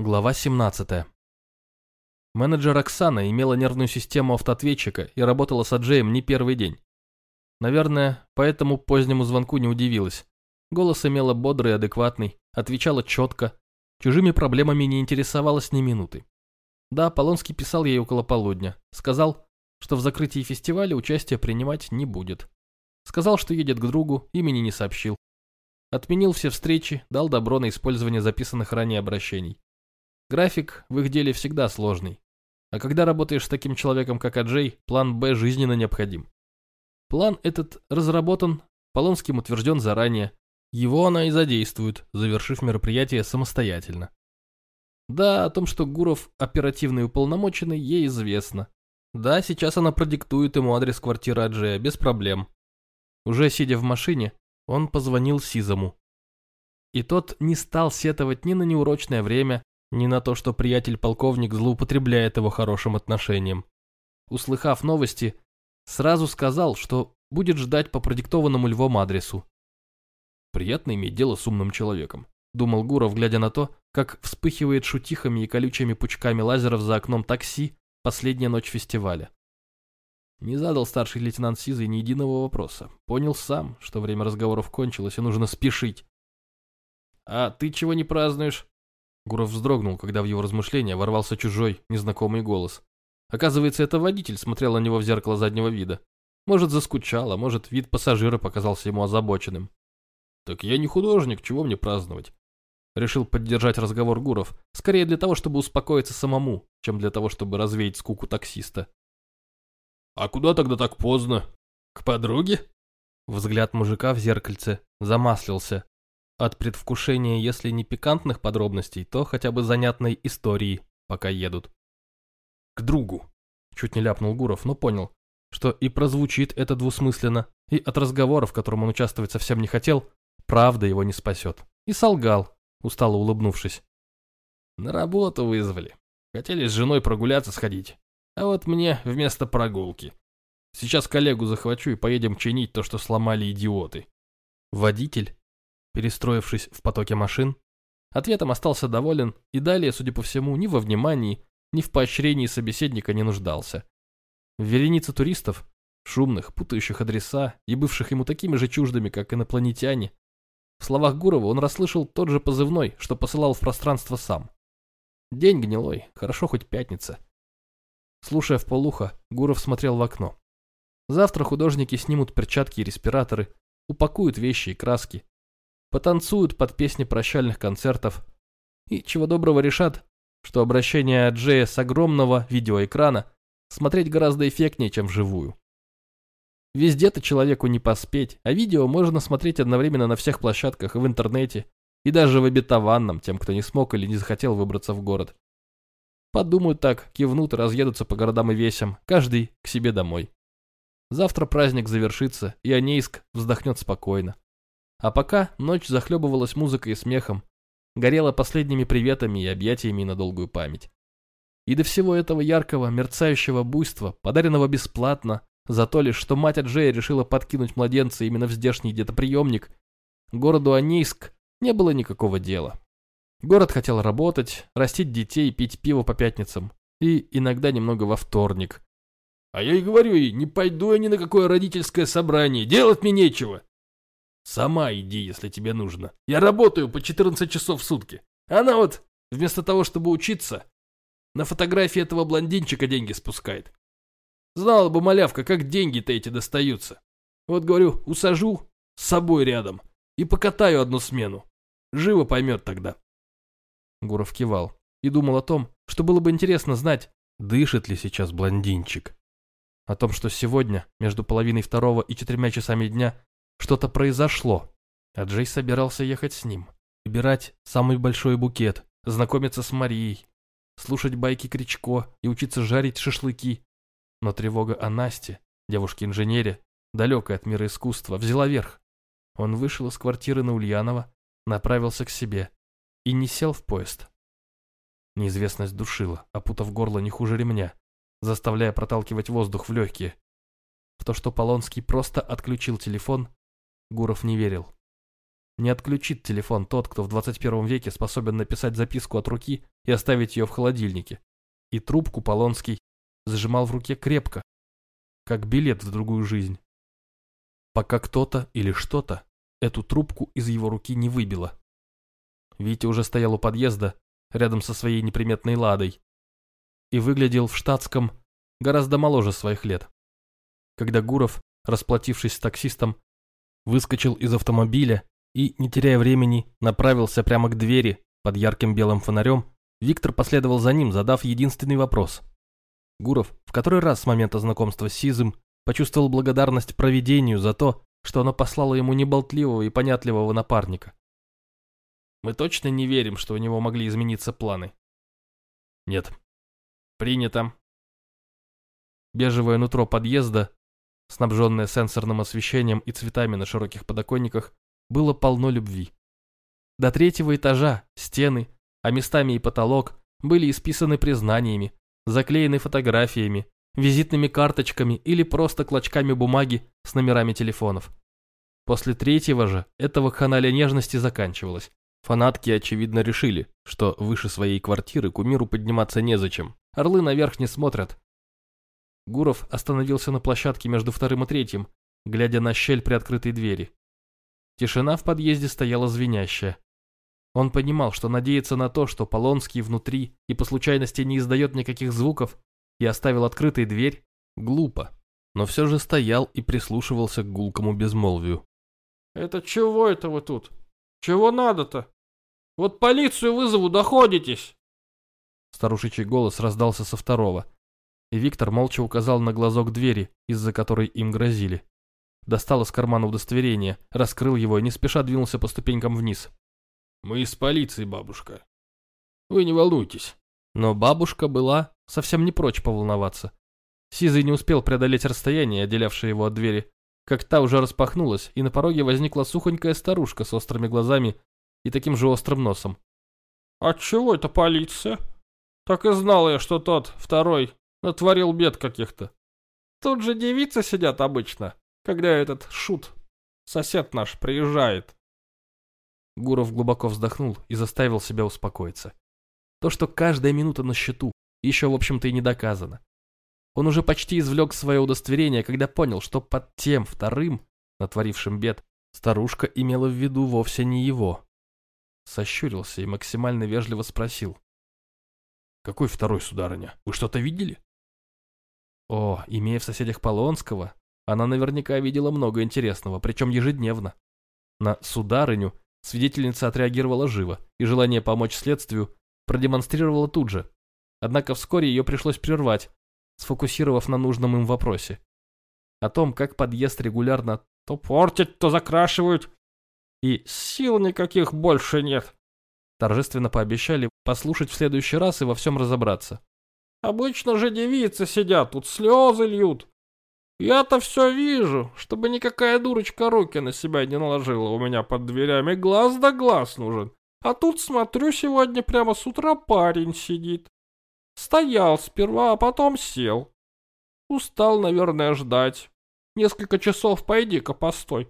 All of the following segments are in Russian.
Глава 17. Менеджер Оксана имела нервную систему автоответчика и работала с Аджеем не первый день. Наверное, поэтому позднему звонку не удивилась. Голос имела бодрый и адекватный, отвечала четко, чужими проблемами не интересовалась ни минуты. Да, Полонский писал ей около полудня. Сказал, что в закрытии фестиваля участие принимать не будет. Сказал, что едет к другу, имени не сообщил. Отменил все встречи, дал добро на использование записанных ранее обращений. График в их деле всегда сложный. А когда работаешь с таким человеком, как Аджей, план «Б» жизненно необходим. План этот разработан, Полонским утвержден заранее. Его она и задействует, завершив мероприятие самостоятельно. Да, о том, что Гуров оперативный уполномоченный, ей известно. Да, сейчас она продиктует ему адрес квартиры Аджея, без проблем. Уже сидя в машине, он позвонил Сизому. И тот не стал сетовать ни на неурочное время, ни на то, что приятель-полковник злоупотребляет его хорошим отношением. Услыхав новости, сразу сказал, что будет ждать по продиктованному львом адресу. Приятно иметь дело с умным человеком, думал Гуров, глядя на то, как вспыхивает шутихами и колючими пучками лазеров за окном такси последняя ночь фестиваля. Не задал старший лейтенант Сизый ни единого вопроса. Понял сам, что время разговоров кончилось и нужно спешить. «А ты чего не празднуешь?» Гуров вздрогнул, когда в его размышления ворвался чужой, незнакомый голос. Оказывается, это водитель смотрел на него в зеркало заднего вида. Может, заскучал, а может, вид пассажира показался ему озабоченным. «Так я не художник, чего мне праздновать?» Решил поддержать разговор Гуров, скорее для того, чтобы успокоиться самому, чем для того, чтобы развеять скуку таксиста. «А куда тогда так поздно? К подруге?» Взгляд мужика в зеркальце замаслился, от предвкушения, если не пикантных подробностей, то хотя бы занятной истории, пока едут. К другу. Чуть не ляпнул Гуров, но понял, что и прозвучит это двусмысленно, и от разговора, в котором он участвовать совсем не хотел, правда его не спасет. И солгал, устало улыбнувшись. На работу вызвали. Хотели с женой прогуляться сходить. А вот мне вместо прогулки. Сейчас коллегу захвачу и поедем чинить то, что сломали идиоты. Водитель перестроившись в потоке машин. Ответом остался доволен и далее, судя по всему, ни во внимании, ни в поощрении собеседника не нуждался. В веренице туристов, шумных, путающих адреса и бывших ему такими же чуждыми, как инопланетяне, в словах Гурова он расслышал тот же позывной, что посылал в пространство сам. День гнилой, хорошо хоть пятница. Слушая в полухо, Гуров смотрел в окно. Завтра художники снимут перчатки и респираторы, упакуют вещи и краски, потанцуют под песни прощальных концертов и чего доброго решат, что обращение Джея с огромного видеоэкрана смотреть гораздо эффектнее, чем вживую. Везде-то человеку не поспеть, а видео можно смотреть одновременно на всех площадках и в интернете, и даже в обетованном, тем, кто не смог или не захотел выбраться в город. Подумают так, кивнут и разъедутся по городам и весям, каждый к себе домой. Завтра праздник завершится, и Анейск вздохнет спокойно. А пока ночь захлебывалась музыкой и смехом, горела последними приветами и объятиями на долгую память. И до всего этого яркого, мерцающего буйства, подаренного бесплатно, за то лишь, что мать Аджея решила подкинуть младенца именно в здешний детоприемник, городу Анейск не было никакого дела. Город хотел работать, растить детей, пить пиво по пятницам и иногда немного во вторник. А я и говорю ей, не пойду я ни на какое родительское собрание, делать мне нечего. Сама иди, если тебе нужно. Я работаю по 14 часов в сутки. Она вот, вместо того, чтобы учиться, на фотографии этого блондинчика деньги спускает. Знала бы малявка, как деньги-то эти достаются. Вот, говорю, усажу с собой рядом и покатаю одну смену. Живо поймет тогда. Гуров кивал и думал о том, что было бы интересно знать, дышит ли сейчас блондинчик. О том, что сегодня, между половиной второго и четырьмя часами дня, что-то произошло, а Джей собирался ехать с ним. Выбирать самый большой букет, знакомиться с Марией, слушать байки Кричко и учиться жарить шашлыки. Но тревога о Насте, девушке-инженере, далекой от мира искусства, взяла верх. Он вышел из квартиры на Ульянова, направился к себе и не сел в поезд. Неизвестность душила, опутав горло не хуже ремня, заставляя проталкивать воздух в легкие. В то, что Полонский просто отключил телефон, Гуров не верил. Не отключит телефон тот, кто в 21 веке способен написать записку от руки и оставить ее в холодильнике. И трубку Полонский зажимал в руке крепко, как билет в другую жизнь. Пока кто-то или что-то эту трубку из его руки не выбило. Витя уже стоял у подъезда, рядом со своей неприметной ладой, и выглядел в штатском гораздо моложе своих лет. Когда Гуров, расплатившись с таксистом, выскочил из автомобиля и, не теряя времени, направился прямо к двери под ярким белым фонарем, Виктор последовал за ним, задав единственный вопрос. Гуров в который раз с момента знакомства с Сизым почувствовал благодарность провидению за то, что оно послало ему неболтливого и понятливого напарника. Мы точно не верим, что у него могли измениться планы. Нет. Принято. Бежевое нутро подъезда, снабженное сенсорным освещением и цветами на широких подоконниках, было полно любви. До третьего этажа стены, а местами и потолок были исписаны признаниями, заклеены фотографиями, визитными карточками или просто клочками бумаги с номерами телефонов. После третьего же этого канале нежности заканчивалось. Фанатки, очевидно, решили, что выше своей квартиры кумиру подниматься незачем. Орлы наверх не смотрят. Гуров остановился на площадке между вторым и третьим, глядя на щель при открытой двери. Тишина в подъезде стояла звенящая. Он понимал, что надеяться на то, что Полонский внутри и по случайности не издает никаких звуков и оставил открытой дверь, глупо, но все же стоял и прислушивался к гулкому безмолвию. «Это чего это вы тут? Чего надо-то? Вот полицию вызову, доходитесь!» Старушечий голос раздался со второго, и Виктор молча указал на глазок двери, из-за которой им грозили. Достал из кармана удостоверение, раскрыл его и не спеша двинулся по ступенькам вниз. «Мы из полиции, бабушка. Вы не волнуйтесь». Но бабушка была совсем не прочь поволноваться. Сизый не успел преодолеть расстояние, отделявшее его от двери, как та уже распахнулась, и на пороге возникла сухонькая старушка с острыми глазами и таким же острым носом. «А чего это полиция? Так и знал я, что тот, второй, натворил бед каких-то. Тут же девицы сидят обычно, когда этот шут, сосед наш, приезжает. Гуров глубоко вздохнул и заставил себя успокоиться. То, что каждая минута на счету, еще, в общем-то, и не доказано. Он уже почти извлек свое удостоверение, когда понял, что под тем вторым, натворившим бед, старушка имела в виду вовсе не его. Сощурился и максимально вежливо спросил. «Какой второй, сударыня? Вы что-то видели?» О, имея в соседях Полонского, она наверняка видела много интересного, причем ежедневно. На сударыню свидетельница отреагировала живо, и желание помочь следствию продемонстрировала тут же. Однако вскоре ее пришлось прервать, сфокусировав на нужном им вопросе. О том, как подъезд регулярно то портят, то закрашивают, и сил никаких больше нет. Торжественно пообещали послушать в следующий раз и во всем разобраться. Обычно же девицы сидят, тут слезы льют. Я-то все вижу, чтобы никакая дурочка руки на себя не наложила у меня под дверями. Глаз да глаз нужен. А тут, смотрю, сегодня прямо с утра парень сидит. Стоял сперва, а потом сел. Устал, наверное, ждать. Несколько часов пойди-ка постой.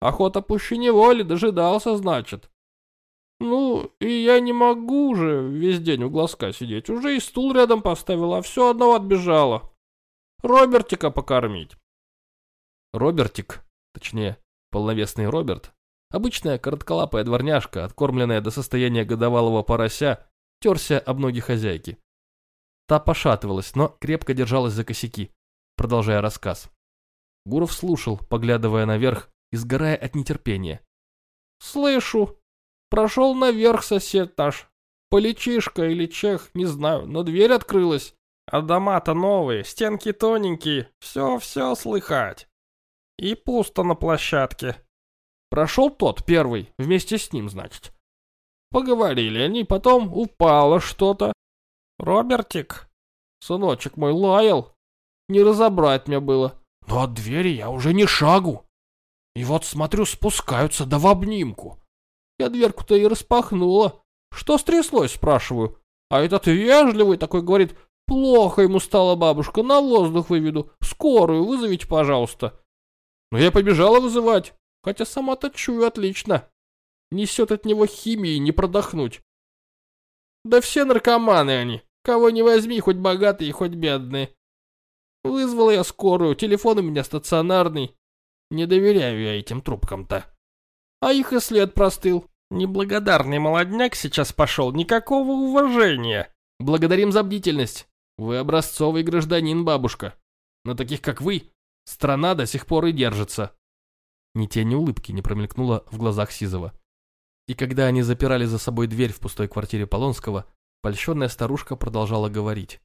Охота пуще неволи, дожидался, значит. Ну, и я не могу же весь день у глазка сидеть. Уже и стул рядом поставил, а все одного отбежала. Робертика покормить. Робертик, точнее, полновесный Роберт, обычная коротколапая дворняжка, откормленная до состояния годовалого порося, терся об ноги хозяйки. Та пошатывалась, но крепко держалась за косяки, продолжая рассказ. Гуров слушал, поглядывая наверх и сгорая от нетерпения. «Слышу. Прошел наверх сосед наш. Поличишка или чех, не знаю, но дверь открылась. А дома-то новые, стенки тоненькие, все-все слыхать. И пусто на площадке. Прошел тот первый, вместе с ним, значит. Поговорили они, потом упало что-то. Робертик, сыночек мой, лаял. Не разобрать мне было. Но от двери я уже не шагу. И вот смотрю, спускаются, да в обнимку. Я дверку-то и распахнула. Что стряслось, спрашиваю. А этот вежливый такой говорит, плохо ему стало бабушка, на воздух выведу. Скорую вызовите, пожалуйста. Но я побежала вызывать, хотя сама-то чую отлично. Несет от него химии не продохнуть. Да все наркоманы они. Кого не возьми, хоть богатые, хоть бедные. Вызвал я скорую, телефон у меня стационарный. Не доверяю я этим трубкам-то. А их и след простыл. Неблагодарный молодняк сейчас пошел, никакого уважения. Благодарим за бдительность. Вы образцовый гражданин, бабушка. На таких, как вы, страна до сих пор и держится. Ни тени улыбки не промелькнуло в глазах Сизова. И когда они запирали за собой дверь в пустой квартире Полонского, польщенная старушка продолжала говорить.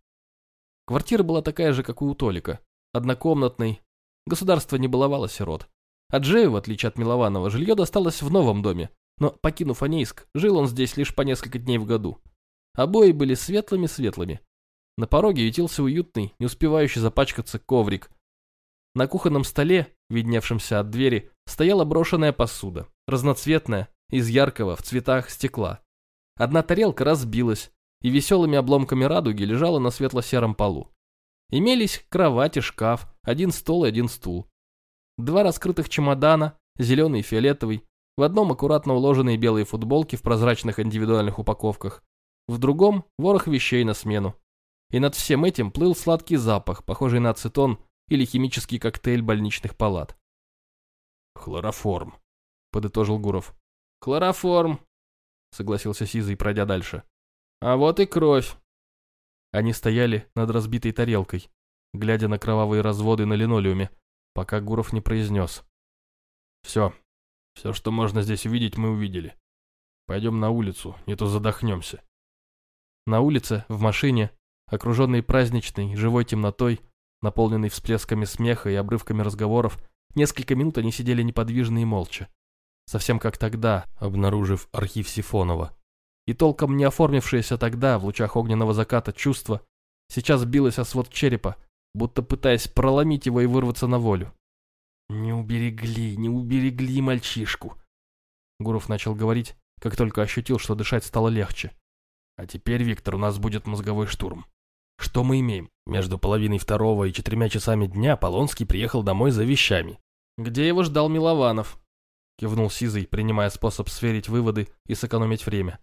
Квартира была такая же, как и у Толика, однокомнатной. Государство не баловало сирот. А Джею, в отличие от Милованова, жилье досталось в новом доме, но, покинув Анейск, жил он здесь лишь по несколько дней в году. Обои были светлыми-светлыми. На пороге ютился уютный, не успевающий запачкаться коврик. На кухонном столе, видневшемся от двери, стояла брошенная посуда, разноцветная, из яркого, в цветах стекла. Одна тарелка разбилась, и веселыми обломками радуги лежала на светло-сером полу. Имелись кровать и шкаф, один стол и один стул. Два раскрытых чемодана, зеленый и фиолетовый, в одном аккуратно уложенные белые футболки в прозрачных индивидуальных упаковках, в другом ворох вещей на смену. И над всем этим плыл сладкий запах, похожий на ацетон или химический коктейль больничных палат. «Хлороформ», — подытожил Гуров. «Хлороформ», — согласился Сизый, пройдя дальше. А вот и кровь. Они стояли над разбитой тарелкой, глядя на кровавые разводы на линолеуме, пока Гуров не произнес. «Все. Все, что можно здесь увидеть, мы увидели. Пойдем на улицу, не то задохнемся». На улице, в машине, окруженной праздничной, живой темнотой, наполненной всплесками смеха и обрывками разговоров, несколько минут они сидели неподвижно и молча. Совсем как тогда, обнаружив архив Сифонова и толком не оформившееся тогда в лучах огненного заката чувство сейчас билось о свод черепа, будто пытаясь проломить его и вырваться на волю. «Не уберегли, не уберегли мальчишку!» Гуров начал говорить, как только ощутил, что дышать стало легче. «А теперь, Виктор, у нас будет мозговой штурм. Что мы имеем? Между половиной второго и четырьмя часами дня Полонский приехал домой за вещами. Где его ждал Милованов?» Кивнул Сизый, принимая способ сверить выводы и сэкономить время.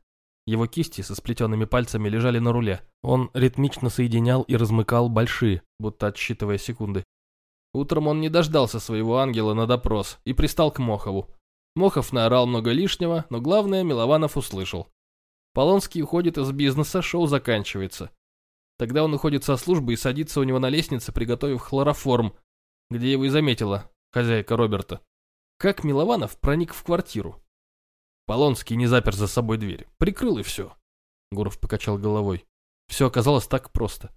Его кисти со сплетенными пальцами лежали на руле. Он ритмично соединял и размыкал большие, будто отсчитывая секунды. Утром он не дождался своего ангела на допрос и пристал к Мохову. Мохов наорал много лишнего, но главное Милованов услышал. Полонский уходит из бизнеса, шоу заканчивается. Тогда он уходит со службы и садится у него на лестнице, приготовив хлороформ, где его и заметила хозяйка Роберта. Как Милованов проник в квартиру? Полонский не запер за собой дверь. Прикрыл и все. Гуров покачал головой. Все оказалось так просто.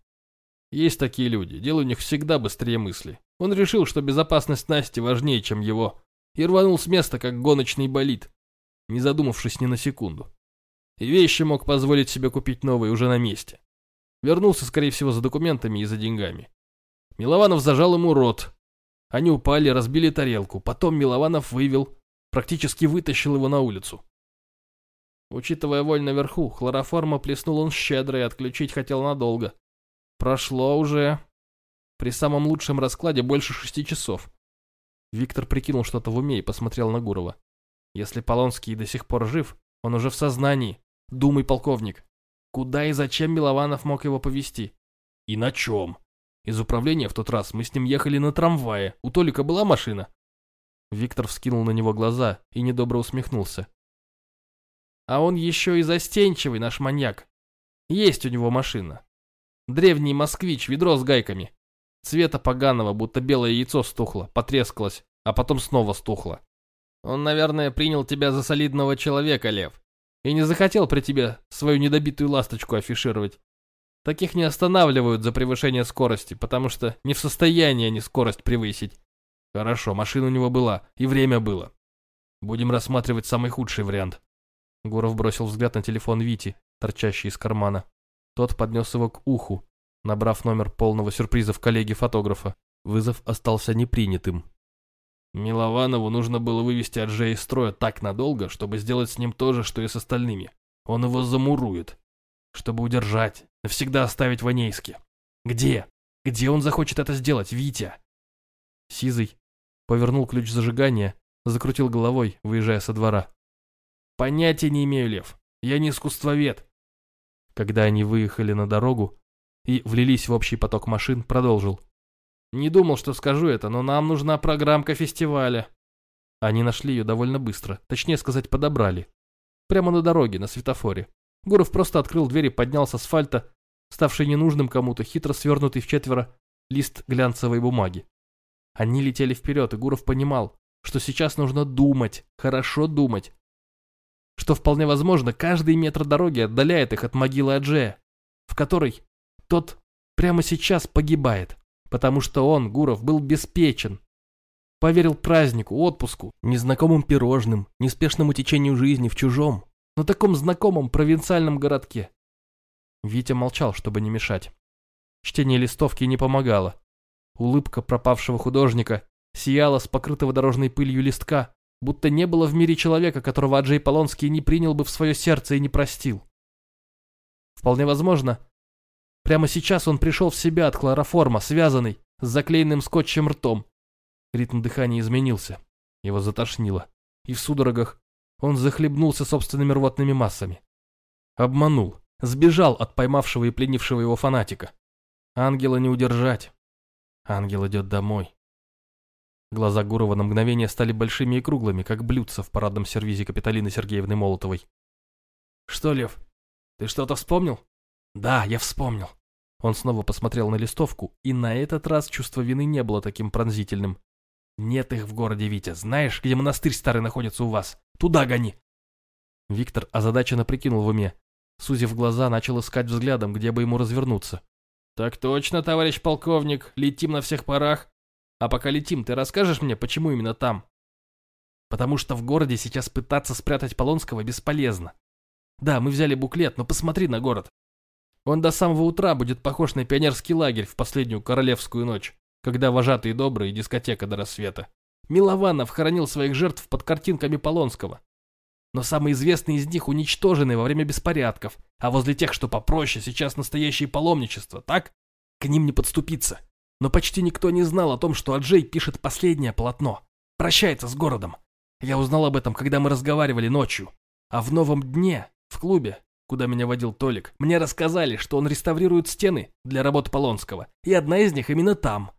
Есть такие люди, дело у них всегда быстрее мысли. Он решил, что безопасность Насти важнее, чем его, и рванул с места, как гоночный болид, не задумавшись ни на секунду. И вещи мог позволить себе купить новые уже на месте. Вернулся, скорее всего, за документами и за деньгами. Милованов зажал ему рот. Они упали, разбили тарелку. Потом Милованов вывел Практически вытащил его на улицу. Учитывая вонь наверху, хлороформа плеснул он щедро и отключить хотел надолго. Прошло уже... При самом лучшем раскладе больше шести часов. Виктор прикинул что-то в уме и посмотрел на Гурова. Если Полонский до сих пор жив, он уже в сознании. Думай, полковник. Куда и зачем Милованов мог его повезти? И на чем? Из управления в тот раз мы с ним ехали на трамвае. У Толика была машина? Виктор вскинул на него глаза и недобро усмехнулся. «А он еще и застенчивый, наш маньяк. Есть у него машина. Древний москвич, ведро с гайками. Цвета поганого, будто белое яйцо стухло, потрескалось, а потом снова стухло. Он, наверное, принял тебя за солидного человека, Лев, и не захотел при тебе свою недобитую ласточку афишировать. Таких не останавливают за превышение скорости, потому что не в состоянии они скорость превысить. Хорошо, машина у него была, и время было. Будем рассматривать самый худший вариант. Гуров бросил взгляд на телефон Вити, торчащий из кармана. Тот поднес его к уху, набрав номер полного сюрпризов коллеги-фотографа. Вызов остался непринятым. Милованову нужно было вывести Аджея из строя так надолго, чтобы сделать с ним то же, что и с остальными. Он его замурует. Чтобы удержать, навсегда оставить в Анейске. Где? Где он захочет это сделать, Витя? Сизый, Повернул ключ зажигания, закрутил головой, выезжая со двора. Понятия не имею, Лев. Я не искусствовед. Когда они выехали на дорогу и влились в общий поток машин, продолжил. Не думал, что скажу это, но нам нужна программка фестиваля. Они нашли ее довольно быстро, точнее сказать, подобрали. Прямо на дороге, на светофоре. Гуров просто открыл дверь и поднял с асфальта, ставший ненужным кому-то, хитро свернутый в четверо, лист глянцевой бумаги. Они летели вперед, и Гуров понимал, что сейчас нужно думать, хорошо думать. Что вполне возможно, каждый метр дороги отдаляет их от могилы Аджея, в которой тот прямо сейчас погибает потому что он, Гуров, был беспечен. Поверил празднику, отпуску, незнакомым пирожным, неспешному течению жизни в чужом, но таком знакомом провинциальном городке. Витя молчал, чтобы не мешать. Чтение листовки не помогало. Улыбка пропавшего художника сияла с покрытого дорожной пылью листка, будто не было в мире человека, которого Аджей Полонский не принял бы в свое сердце и не простил. Вполне возможно, Прямо сейчас он пришел в себя от хлороформа, связанный, с заклеенным скотчем ртом. Ритм дыхания изменился. Его затошнило. И в судорогах он захлебнулся собственными рвотными массами. Обманул. Сбежал от поймавшего и пленившего его фанатика. Ангела не удержать. Ангел идет домой. Глаза Гурова на мгновение стали большими и круглыми, как блюдца в парадном сервизе Капиталины Сергеевны Молотовой. «Что, Лев, ты что-то вспомнил?» Да, я вспомнил. Он снова посмотрел на листовку, и на этот раз чувство вины не было таким пронзительным. Нет их в городе, Витя. Знаешь, где монастырь старый находится у вас? Туда гони. Виктор озадаченно прикинул в уме. Сузив глаза, начал искать взглядом, где бы ему развернуться. «Так точно, товарищ полковник, летим на всех парах. А пока летим, ты расскажешь мне, почему именно там?» «Потому что в городе сейчас пытаться спрятать Полонского бесполезно. Да, мы взяли буклет, но посмотри на город. Он до самого утра будет похож на пионерский лагерь в последнюю королевскую ночь, когда вожатые добрые и дискотека до рассвета. Милованов хоронил своих жертв под картинками Полонского. Но самые известные из них уничтожены во время беспорядков, а возле тех, что попроще, сейчас настоящее паломничество, так? К ним не подступиться. Но почти никто не знал о том, что Аджей пишет последнее полотно. Прощается с городом. Я узнал об этом, когда мы разговаривали ночью. А в новом дне, в клубе, куда меня водил Толик, мне рассказали, что он реставрирует стены для работ Полонского, и одна из них именно там.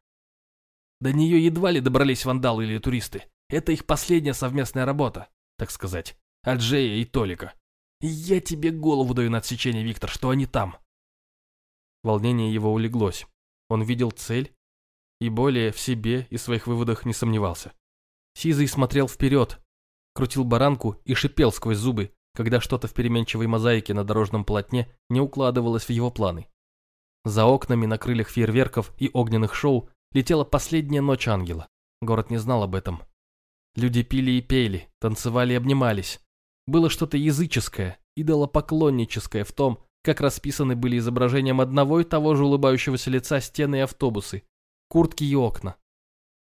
До нее едва ли добрались вандалы или туристы. Это их последняя совместная работа, так сказать, Аджея и Толика. Я тебе голову даю на отсечение, Виктор, что они там. Волнение его улеглось. Он видел цель и более в себе и своих выводах не сомневался. Сизый смотрел вперед, крутил баранку и шипел сквозь зубы, когда что-то в переменчивой мозаике на дорожном полотне не укладывалось в его планы. За окнами на крыльях фейерверков и огненных шоу летела последняя ночь ангела. Город не знал об этом. Люди пили и пели, танцевали и обнимались. Было что-то языческое, идолопоклонническое в том, как расписаны были изображением одного и того же улыбающегося лица стены и автобусы, куртки и окна.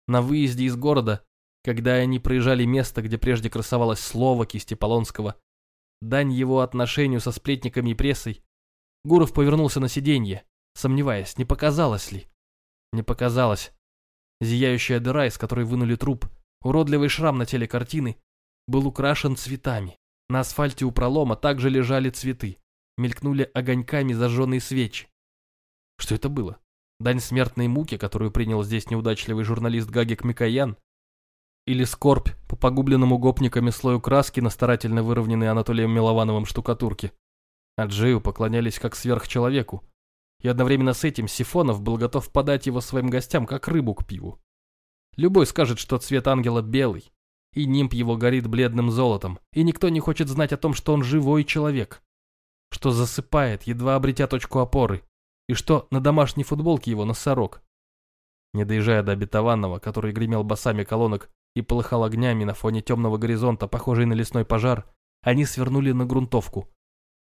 На выезде из города, когда они проезжали место, где прежде красовалось слово кисти Полонского, дань его отношению со сплетниками и прессой, Гуров повернулся на сиденье, сомневаясь, не показалось ли. Не показалось. Зияющая дыра, из которой вынули труп, уродливый шрам на теле картины, был украшен цветами. На асфальте у пролома также лежали цветы. Мелькнули огоньками зажженные свечи. Что это было? Дань смертной муки, которую принял здесь неудачливый журналист Гагик Микоян? Или скорбь по погубленному гопниками слою краски на старательно выровненной Анатолием Миловановым штукатурке. А Джею поклонялись как сверхчеловеку. И одновременно с этим Сифонов был готов подать его своим гостям как рыбу к пиву. Любой скажет, что цвет ангела белый, и нимб его горит бледным золотом, и никто не хочет знать о том, что он живой человек, что засыпает, едва обретя точку опоры, и что на домашней футболке его носорог. Не доезжая до обетованного, который гремел басами колонок и полыхал огнями на фоне темного горизонта, похожий на лесной пожар, они свернули на грунтовку.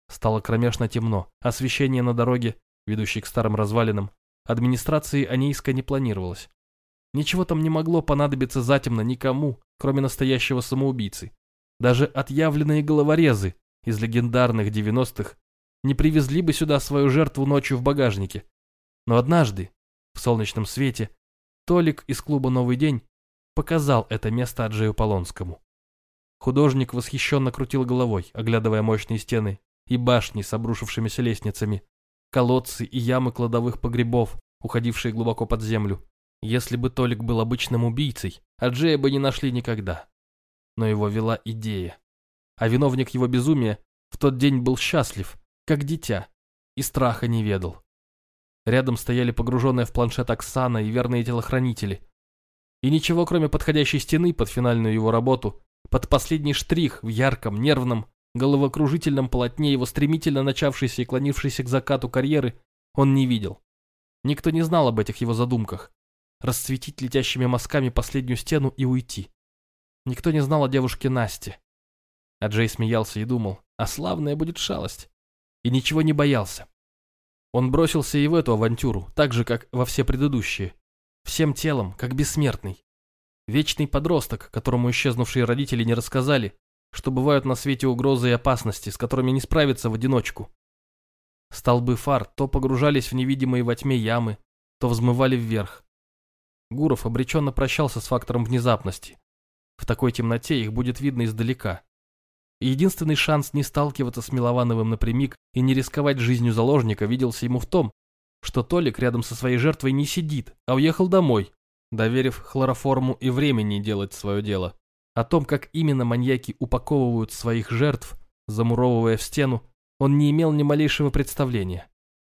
Стало кромешно темно, освещение на дороге, ведущей к старым развалинам, администрации Анейска не планировалось. Ничего там не могло понадобиться затемно никому, кроме настоящего самоубийцы. Даже отъявленные головорезы из легендарных девяностых не привезли бы сюда свою жертву ночью в багажнике. Но однажды, в солнечном свете, Толик из клуба «Новый день» показал это место Аджею Полонскому. Художник восхищенно крутил головой, оглядывая мощные стены и башни с обрушившимися лестницами, колодцы и ямы кладовых погребов, уходившие глубоко под землю. Если бы Толик был обычным убийцей, а Джея бы не нашли никогда. Но его вела идея. А виновник его безумия в тот день был счастлив, как дитя, и страха не ведал. Рядом стояли погруженные в планшет Оксана и верные телохранители. И ничего, кроме подходящей стены под финальную его работу, под последний штрих в ярком, нервном, головокружительном полотне его стремительно начавшейся и клонившейся к закату карьеры, он не видел. Никто не знал об этих его задумках. Расцветить летящими мазками последнюю стену и уйти. Никто не знал о девушке Насте. А Джей смеялся и думал, а славная будет шалость. И ничего не боялся. Он бросился и в эту авантюру, так же, как во все предыдущие. Всем телом, как бессмертный. Вечный подросток, которому исчезнувшие родители не рассказали, что бывают на свете угрозы и опасности, с которыми не справиться в одиночку. Столбы фар то погружались в невидимые во тьме ямы, то взмывали вверх. Гуров обреченно прощался с фактором внезапности. В такой темноте их будет видно издалека. Единственный шанс не сталкиваться с Миловановым напрямик и не рисковать жизнью заложника виделся ему в том, что Толик рядом со своей жертвой не сидит, а уехал домой, доверив хлороформу и времени делать свое дело. О том, как именно маньяки упаковывают своих жертв, замуровывая в стену, он не имел ни малейшего представления.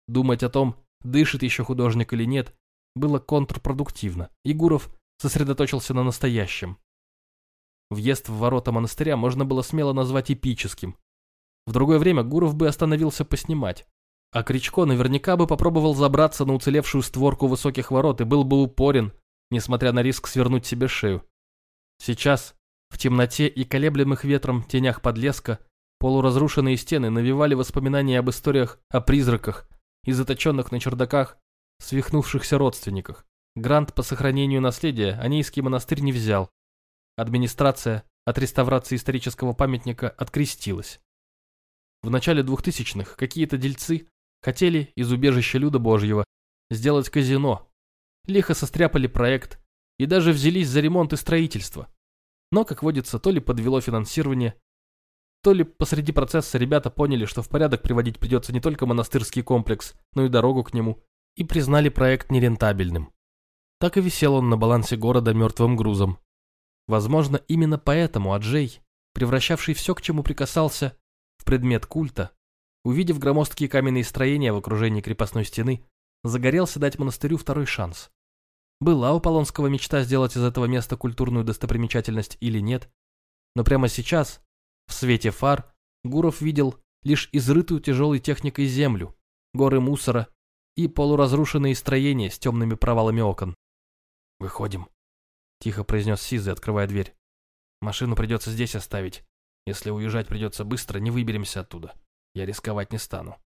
Думать о том, дышит еще художник или нет, было контрпродуктивно, и Гуров сосредоточился на настоящем. Въезд в ворота монастыря можно было смело назвать эпическим. В другое время Гуров бы остановился поснимать, а Кричко наверняка бы попробовал забраться на уцелевшую створку высоких ворот и был бы упорен, несмотря на риск свернуть себе шею. Сейчас, в темноте и колеблемых ветром тенях подлеска, полуразрушенные стены навевали воспоминания об историях о призраках и заточенных на чердаках свихнувшихся родственниках. Грант по сохранению наследия Анейский монастырь не взял. Администрация от реставрации исторического памятника открестилась. В начале 2000-х какие-то дельцы хотели из убежища Люда Божьего сделать казино. Лихо состряпали проект и даже взялись за ремонт и строительство. Но, как водится, то ли подвело финансирование, то ли посреди процесса ребята поняли, что в порядок приводить придется не только монастырский комплекс, но и дорогу к нему, и признали проект нерентабельным. Так и висел он на балансе города мертвым грузом. Возможно, именно поэтому Аджей, превращавший все, к чему прикасался, в предмет культа, увидев громоздкие каменные строения в окружении крепостной стены, загорелся дать монастырю второй шанс. Была у Полонского мечта сделать из этого места культурную достопримечательность или нет, но прямо сейчас, в свете фар, Гуров видел лишь изрытую тяжелой техникой землю, горы мусора и полуразрушенные строения с темными провалами окон. «Выходим», — тихо произнес Сизы, открывая дверь. «Машину придется здесь оставить. Если уезжать придется быстро, не выберемся оттуда. Я рисковать не стану».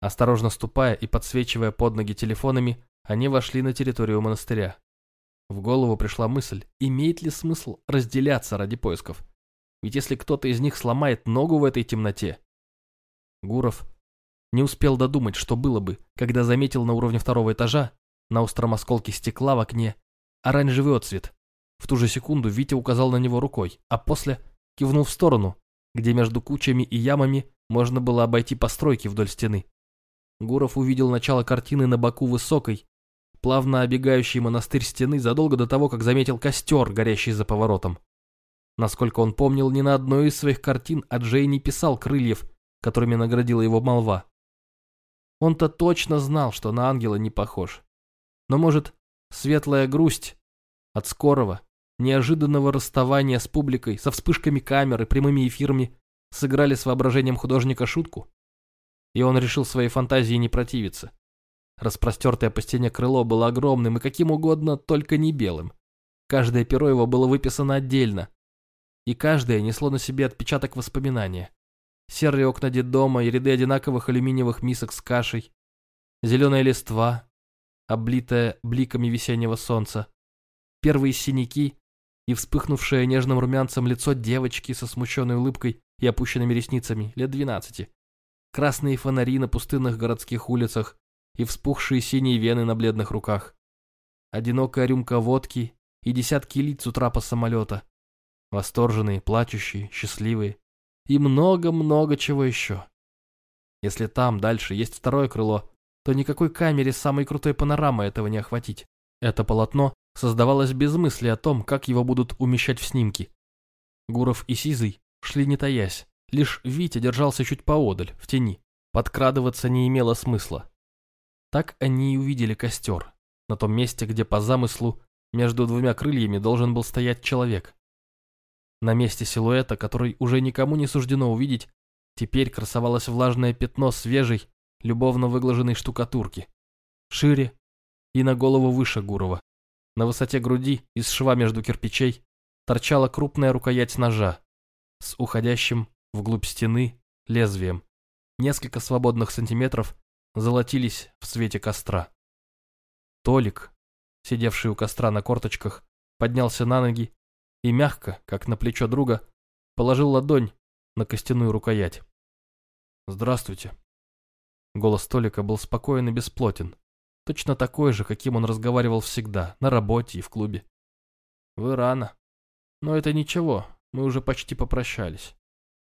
Осторожно ступая и подсвечивая под ноги телефонами, они вошли на территорию монастыря. В голову пришла мысль, имеет ли смысл разделяться ради поисков. Ведь если кто-то из них сломает ногу в этой темноте... Гуров не успел додумать, что было бы, когда заметил на уровне второго этажа, на остром осколке стекла в окне, оранжевый отцвет. В ту же секунду Витя указал на него рукой, а после кивнул в сторону, где между кучами и ямами можно было обойти постройки вдоль стены. Гуров увидел начало картины на боку высокой, плавно обегающий монастырь стены задолго до того, как заметил костер, горящий за поворотом. Насколько он помнил, ни на одной из своих картин Аджей не писал крыльев, которыми наградила его молва. Он-то точно знал, что на ангела не похож. Но, может, светлая грусть от скорого, неожиданного расставания с публикой, со вспышками камеры, прямыми эфирами, сыграли с воображением художника шутку? И он решил своей фантазии не противиться. Распростертое по стене крыло было огромным и каким угодно, только не белым. Каждое перо его было выписано отдельно, и каждое несло на себе отпечаток воспоминания. Серые окна детдома и ряды одинаковых алюминиевых мисок с кашей, зеленая листва, облитая бликами весеннего солнца, первые синяки и вспыхнувшее нежным румянцем лицо девочки со смущенной улыбкой и опущенными ресницами, лет двенадцати, красные фонари на пустынных городских улицах и вспухшие синие вены на бледных руках, одинокая рюмка водки и десятки лиц у трапа самолета, Восторженные, плачущие, счастливые. И много-много чего еще. Если там дальше есть второе крыло, то никакой камере самой крутой панорамой этого не охватить. Это полотно создавалось без мысли о том, как его будут умещать в снимки. Гуров и Сизый шли не таясь, лишь Витя держался чуть поодаль, в тени. Подкрадываться не имело смысла. Так они и увидели костер, на том месте, где по замыслу между двумя крыльями должен был стоять человек. На месте силуэта, который уже никому не суждено увидеть, теперь красовалось влажное пятно свежей, любовно выглаженной штукатурки. Шире и на голову выше Гурова. На высоте груди, из шва между кирпичей, торчала крупная рукоять ножа с уходящим вглубь стены лезвием. Несколько свободных сантиметров золотились в свете костра. Толик, сидевший у костра на корточках, поднялся на ноги и мягко, как на плечо друга, положил ладонь на костяную рукоять. «Здравствуйте». Голос Толика был спокоен и бесплотен, точно такой же, каким он разговаривал всегда, на работе и в клубе. «Вы рано. Но это ничего, мы уже почти попрощались».